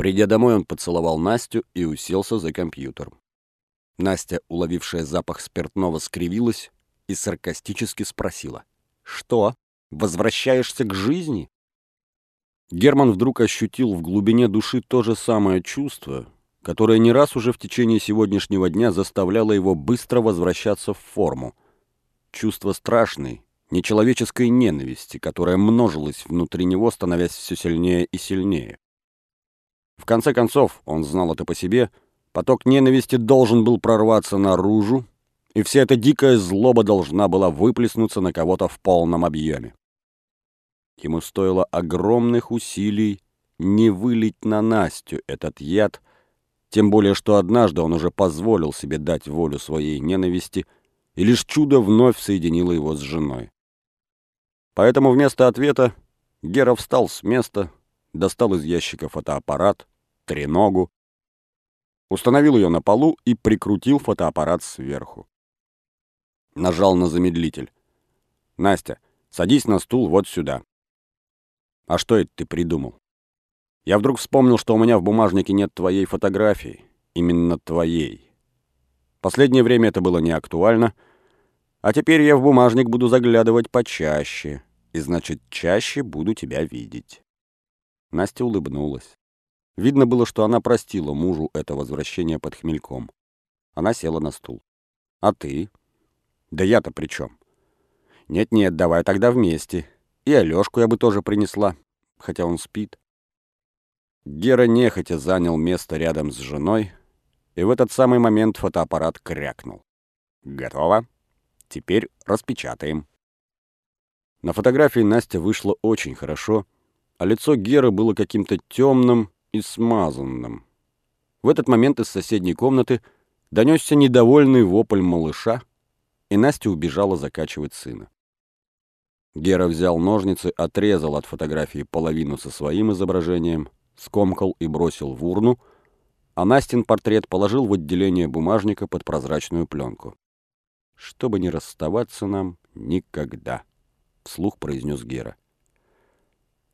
Придя домой, он поцеловал Настю и уселся за компьютер. Настя, уловившая запах спиртного, скривилась и саркастически спросила. «Что, возвращаешься к жизни?» Герман вдруг ощутил в глубине души то же самое чувство, которое не раз уже в течение сегодняшнего дня заставляло его быстро возвращаться в форму. Чувство страшной, нечеловеческой ненависти, которая множилась внутри него, становясь все сильнее и сильнее. Конце концов, он знал это по себе, поток ненависти должен был прорваться наружу, и вся эта дикая злоба должна была выплеснуться на кого-то в полном объеме. Ему стоило огромных усилий не вылить на Настю этот яд, тем более что однажды он уже позволил себе дать волю своей ненависти, и лишь чудо вновь соединило его с женой. Поэтому вместо ответа Гера встал с места, достал из ящика фотоаппарат, треногу, установил ее на полу и прикрутил фотоаппарат сверху. Нажал на замедлитель. «Настя, садись на стул вот сюда». «А что это ты придумал?» «Я вдруг вспомнил, что у меня в бумажнике нет твоей фотографии. Именно твоей. Последнее время это было не актуально, а теперь я в бумажник буду заглядывать почаще, и значит, чаще буду тебя видеть». Настя улыбнулась. Видно было, что она простила мужу это возвращение под хмельком. Она села на стул. «А ты?» «Да я-то при чем?» «Нет-нет, давай тогда вместе. И Алёшку я бы тоже принесла, хотя он спит». Гера нехотя занял место рядом с женой, и в этот самый момент фотоаппарат крякнул. «Готово. Теперь распечатаем». На фотографии Настя вышла очень хорошо, а лицо Геры было каким-то темным и смазанным. В этот момент из соседней комнаты донесся недовольный вопль малыша, и Настя убежала закачивать сына. Гера взял ножницы, отрезал от фотографии половину со своим изображением — скомкал и бросил в урну, а Настин портрет положил в отделение бумажника под прозрачную пленку. «Чтобы не расставаться нам никогда», — вслух произнес Гера.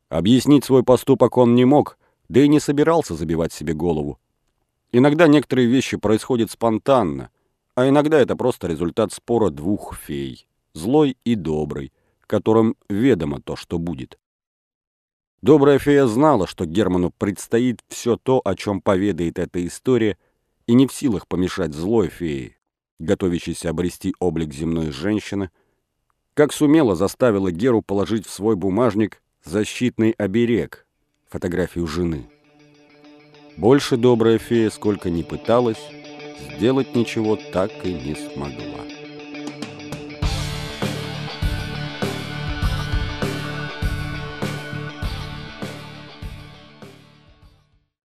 Объяснить свой поступок он не мог, да и не собирался забивать себе голову. Иногда некоторые вещи происходят спонтанно, а иногда это просто результат спора двух фей, злой и доброй, которым ведомо то, что будет. Добрая фея знала, что Герману предстоит все то, о чем поведает эта история, и не в силах помешать злой фее, готовящейся обрести облик земной женщины, как сумела заставила Геру положить в свой бумажник защитный оберег, фотографию жены. Больше добрая фея, сколько ни пыталась, сделать ничего так и не смогла.